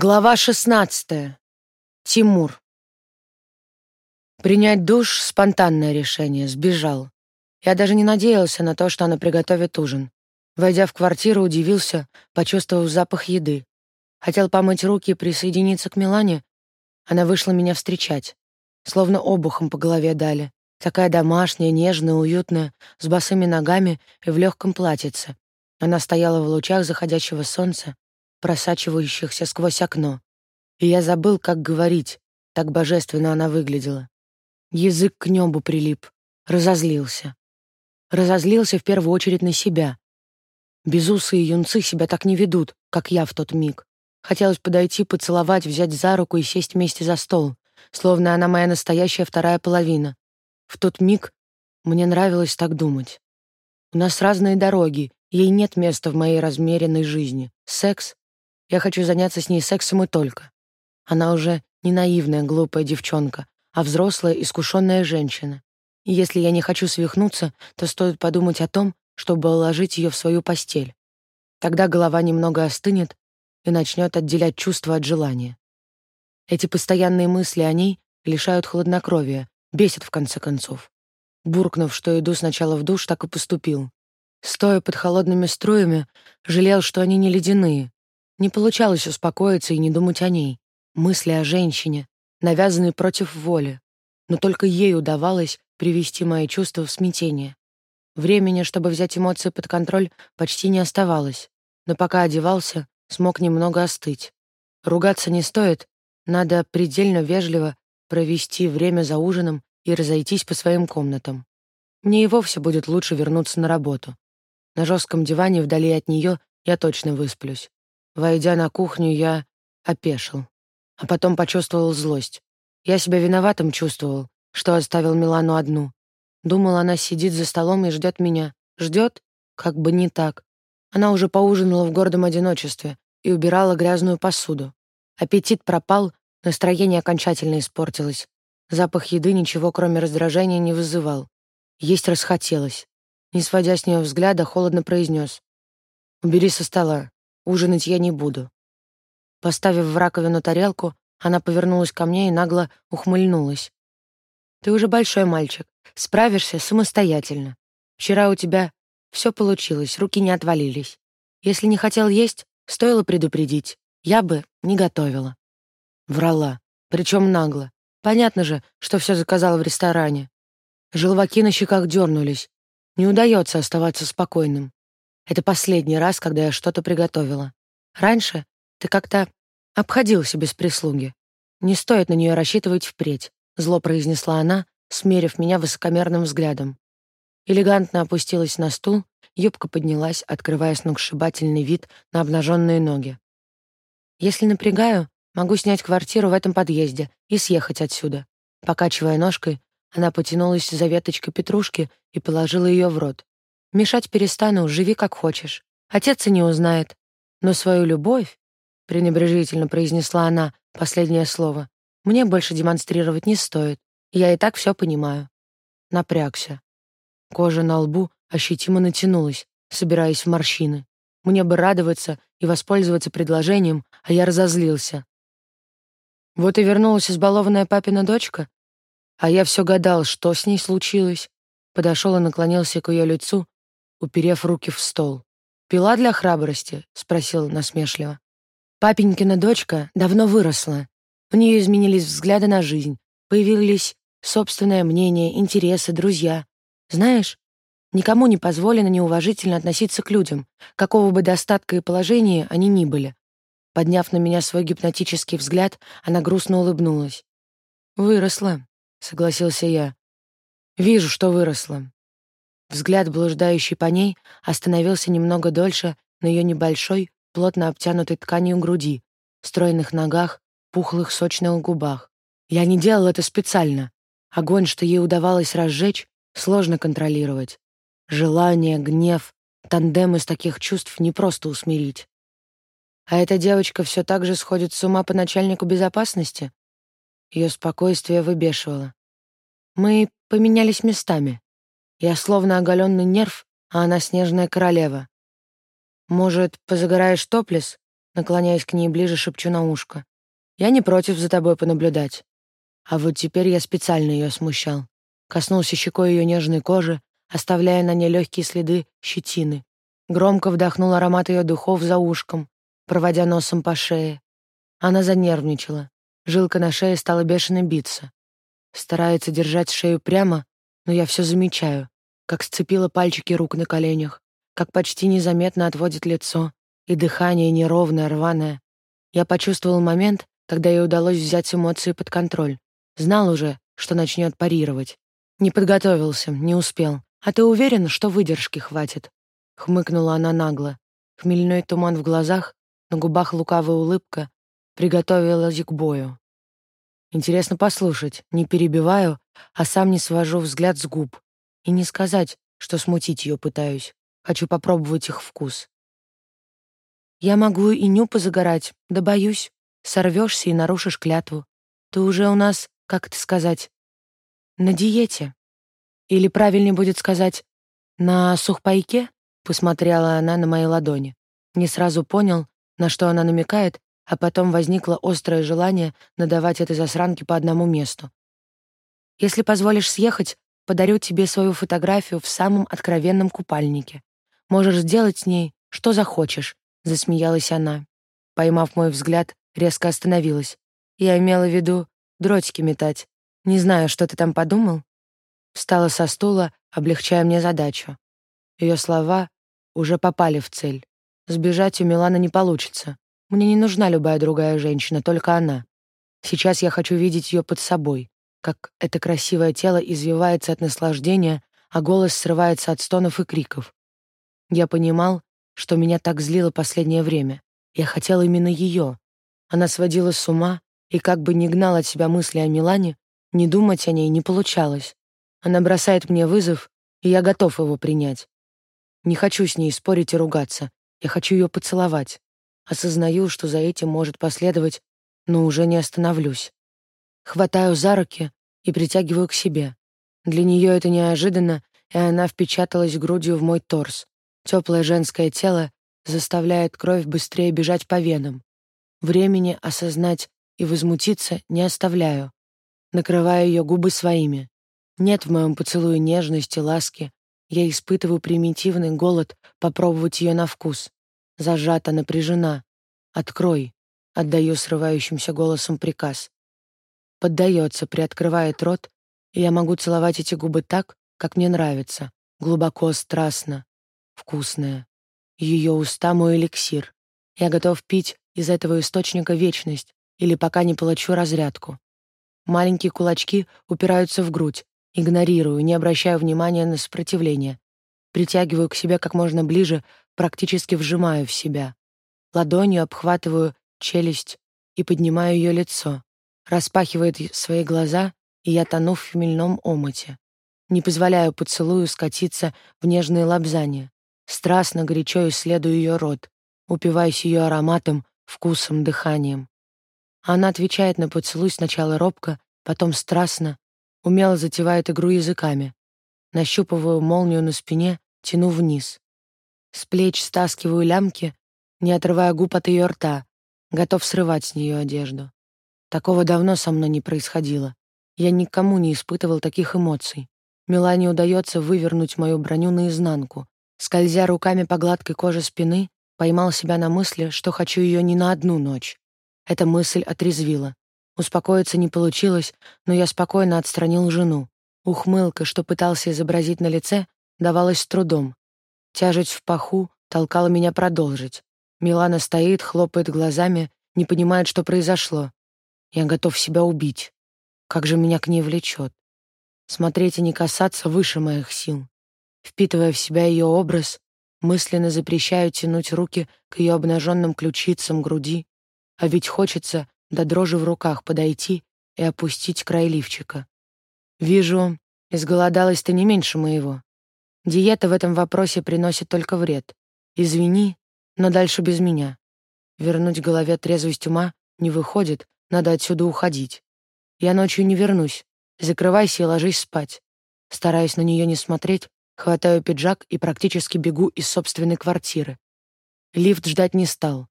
Глава 16. Тимур. Принять душ — спонтанное решение, сбежал. Я даже не надеялся на то, что она приготовит ужин. Войдя в квартиру, удивился, почувствовав запах еды. Хотел помыть руки и присоединиться к Милане. Она вышла меня встречать. Словно обухом по голове дали. Такая домашняя, нежная, уютная, с босыми ногами и в легком платьице. Она стояла в лучах заходящего солнца, просачивающихся сквозь окно. И я забыл, как говорить, так божественно она выглядела. Язык к небу прилип, разозлился. Разозлился в первую очередь на себя. Безусые юнцы себя так не ведут, как я в тот миг. Хотелось подойти, поцеловать, взять за руку и сесть вместе за стол, словно она моя настоящая вторая половина. В тот миг мне нравилось так думать. У нас разные дороги, ей нет места в моей размеренной жизни. Секс я хочу заняться с ней сексом и только. Она уже не наивная, глупая девчонка, а взрослая, искушенная женщина. И если я не хочу свихнуться, то стоит подумать о том, чтобы уложить ее в свою постель. Тогда голова немного остынет и начнет отделять чувства от желания. Эти постоянные мысли о ней лишают хладнокровия, бесят в конце концов. Буркнув, что иду сначала в душ, так и поступил. Стоя под холодными струями, жалел, что они не ледяные, не получалось успокоиться и не думать о ней. Мысли о женщине, навязанные против воли. Но только ей удавалось привести мои чувства в смятение. Времени, чтобы взять эмоции под контроль, почти не оставалось. Но пока одевался, смог немного остыть. Ругаться не стоит, надо предельно вежливо провести время за ужином и разойтись по своим комнатам. Мне и вовсе будет лучше вернуться на работу. На жестком диване вдали от нее я точно высплюсь. Войдя на кухню, я опешил, а потом почувствовал злость. Я себя виноватым чувствовал, что оставил Милану одну. Думал, она сидит за столом и ждет меня. Ждет? Как бы не так. Она уже поужинала в гордом одиночестве и убирала грязную посуду. Аппетит пропал, настроение окончательно испортилось. Запах еды ничего, кроме раздражения, не вызывал. Есть расхотелось. Не сводя с нее взгляда, холодно произнес. «Убери со стола. Ужинать я не буду. Поставив в раковину тарелку, она повернулась ко мне и нагло ухмыльнулась. «Ты уже большой мальчик, справишься самостоятельно. Вчера у тебя все получилось, руки не отвалились. Если не хотел есть, стоило предупредить. Я бы не готовила». Врала, причем нагло. Понятно же, что все заказала в ресторане. Желваки на щеках дернулись. Не удается оставаться спокойным. Это последний раз, когда я что-то приготовила. Раньше ты как-то обходился без прислуги. Не стоит на нее рассчитывать впредь, зло произнесла она, смерив меня высокомерным взглядом. Элегантно опустилась на стул, юбка поднялась, открывая сногсшибательный вид на обнаженные ноги. Если напрягаю, могу снять квартиру в этом подъезде и съехать отсюда. Покачивая ножкой, она потянулась за веточкой петрушки и положила ее в рот. Мешать перестану, живи как хочешь. Отец и не узнает. Но свою любовь, — пренебрежительно произнесла она последнее слово, — мне больше демонстрировать не стоит. Я и так все понимаю. Напрягся. Кожа на лбу ощутимо натянулась, собираясь в морщины. Мне бы радоваться и воспользоваться предложением, а я разозлился. Вот и вернулась избалованная папина дочка. А я все гадал, что с ней случилось. Подошел и наклонился к ее лицу, уперев руки в стол. «Пила для храбрости?» — спросил насмешливо. Папенькина дочка давно выросла. У нее изменились взгляды на жизнь, появились собственное мнение, интересы, друзья. Знаешь, никому не позволено неуважительно относиться к людям, какого бы достатка и положения они ни были. Подняв на меня свой гипнотический взгляд, она грустно улыбнулась. «Выросла», — согласился я. «Вижу, что выросла. Взгляд, блуждающий по ней, остановился немного дольше на ее небольшой, плотно обтянутой тканью груди, стройных ногах, пухлых сочных губах. Я не делал это специально. Огонь, что ей удавалось разжечь, сложно контролировать. Желание, гнев, тандем из таких чувств не просто усмирить. А эта девочка все так же сходит с ума по начальнику безопасности? Ее спокойствие выбешивало. Мы поменялись местами. Я словно оголенный нерв, а она снежная королева. Может, позагораешь топлес? Наклоняясь к ней ближе, шепчу на ушко. «Я не против за тобой понаблюдать». А вот теперь я специально ее смущал. Коснулся щекой ее нежной кожи, оставляя на ней легкие следы щетины. Громко вдохнул аромат ее духов за ушком, проводя носом по шее. Она занервничала. Жилка на шее стала бешено биться. Старается держать шею прямо, но я все замечаю, как сцепила пальчики рук на коленях, как почти незаметно отводит лицо, и дыхание неровное, рваное. Я почувствовал момент, когда ей удалось взять эмоции под контроль. Знал уже, что начнет парировать. Не подготовился, не успел. А ты уверен, что выдержки хватит? Хмыкнула она нагло. Хмельной туман в глазах, на губах лукавая улыбка, приготовилась к бою. Интересно послушать, не перебиваю, а сам не свожу взгляд с губ. И не сказать, что смутить ее пытаюсь. Хочу попробовать их вкус. Я могу и нюпа загорать, да боюсь. Сорвешься и нарушишь клятву. Ты уже у нас, как это сказать, на диете. Или правильнее будет сказать, на сухпайке? Посмотрела она на мои ладони. Не сразу понял, на что она намекает, а потом возникло острое желание надавать этой засранке по одному месту. «Если позволишь съехать, подарю тебе свою фотографию в самом откровенном купальнике. Можешь сделать с ней что захочешь», — засмеялась она. Поймав мой взгляд, резко остановилась. Я имела в виду дротики метать. Не знаю, что ты там подумал. Встала со стула, облегчая мне задачу. Ее слова уже попали в цель. Сбежать у Милана не получится. Мне не нужна любая другая женщина, только она. Сейчас я хочу видеть ее под собой, как это красивое тело извивается от наслаждения, а голос срывается от стонов и криков. Я понимал, что меня так злило последнее время. Я хотел именно ее. Она сводила с ума, и как бы ни гнал от себя мысли о Милане, не думать о ней не получалось. Она бросает мне вызов, и я готов его принять. Не хочу с ней спорить и ругаться. Я хочу ее поцеловать. Осознаю, что за этим может последовать, но уже не остановлюсь. Хватаю за руки и притягиваю к себе. Для нее это неожиданно, и она впечаталась грудью в мой торс. Теплое женское тело заставляет кровь быстрее бежать по венам. Времени осознать и возмутиться не оставляю. Накрываю ее губы своими. Нет в моем поцелуе нежности, ласки. Я испытываю примитивный голод попробовать ее на вкус зажата, напряжена. «Открой», — отдаю срывающимся голосом приказ. Поддается, приоткрывает рот, и я могу целовать эти губы так, как мне нравится, глубоко, страстно, вкусное. Ее уста — мой эликсир. Я готов пить из этого источника вечность или пока не получу разрядку. Маленькие кулачки упираются в грудь, игнорирую, не обращаю внимания на сопротивление. Притягиваю к себе как можно ближе, практически вжимаю в себя. Ладонью обхватываю челюсть и поднимаю ее лицо. Распахивает свои глаза, и я тону в хмельном омуте. Не позволяю поцелую скатиться в нежные лобзания. Страстно, горячо исследую ее рот, упиваюсь ее ароматом, вкусом, дыханием. Она отвечает на поцелуй сначала робко, потом страстно, умело затевает игру языками. Нащупываю молнию на спине, тяну вниз. С плеч стаскиваю лямки, не отрывая губ от ее рта, готов срывать с нее одежду. Такого давно со мной не происходило. Я никому не испытывал таких эмоций. Милане удается вывернуть мою броню наизнанку. Скользя руками по гладкой коже спины, поймал себя на мысли, что хочу ее не на одну ночь. Эта мысль отрезвила. Успокоиться не получилось, но я спокойно отстранил жену. Ухмылка, что пытался изобразить на лице, давалась с трудом. Тяжесть в паху толкала меня продолжить. Милана стоит, хлопает глазами, не понимает, что произошло. Я готов себя убить. Как же меня к ней влечет. Смотреть и не касаться выше моих сил. Впитывая в себя ее образ, мысленно запрещаю тянуть руки к ее обнаженным ключицам груди, а ведь хочется до дрожи в руках подойти и опустить край лифчика. Вижу, изголодалась ты не меньше моего. Диета в этом вопросе приносит только вред. Извини, но дальше без меня. Вернуть голове трезвость ума не выходит, надо отсюда уходить. Я ночью не вернусь. Закрывайся и ложись спать. Стараюсь на нее не смотреть, хватаю пиджак и практически бегу из собственной квартиры. Лифт ждать не стал.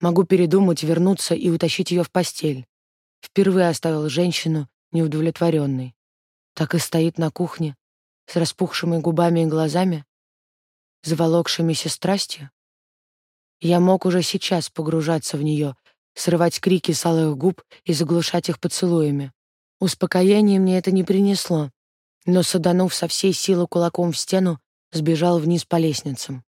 Могу передумать, вернуться и утащить ее в постель. Впервые оставил женщину неудовлетворенной. Так и стоит на кухне, с распухшими губами и глазами, заволокшимися страстью. Я мог уже сейчас погружаться в нее, срывать крики с алых губ и заглушать их поцелуями. Успокоение мне это не принесло, но, саданув со всей силы кулаком в стену, сбежал вниз по лестницам.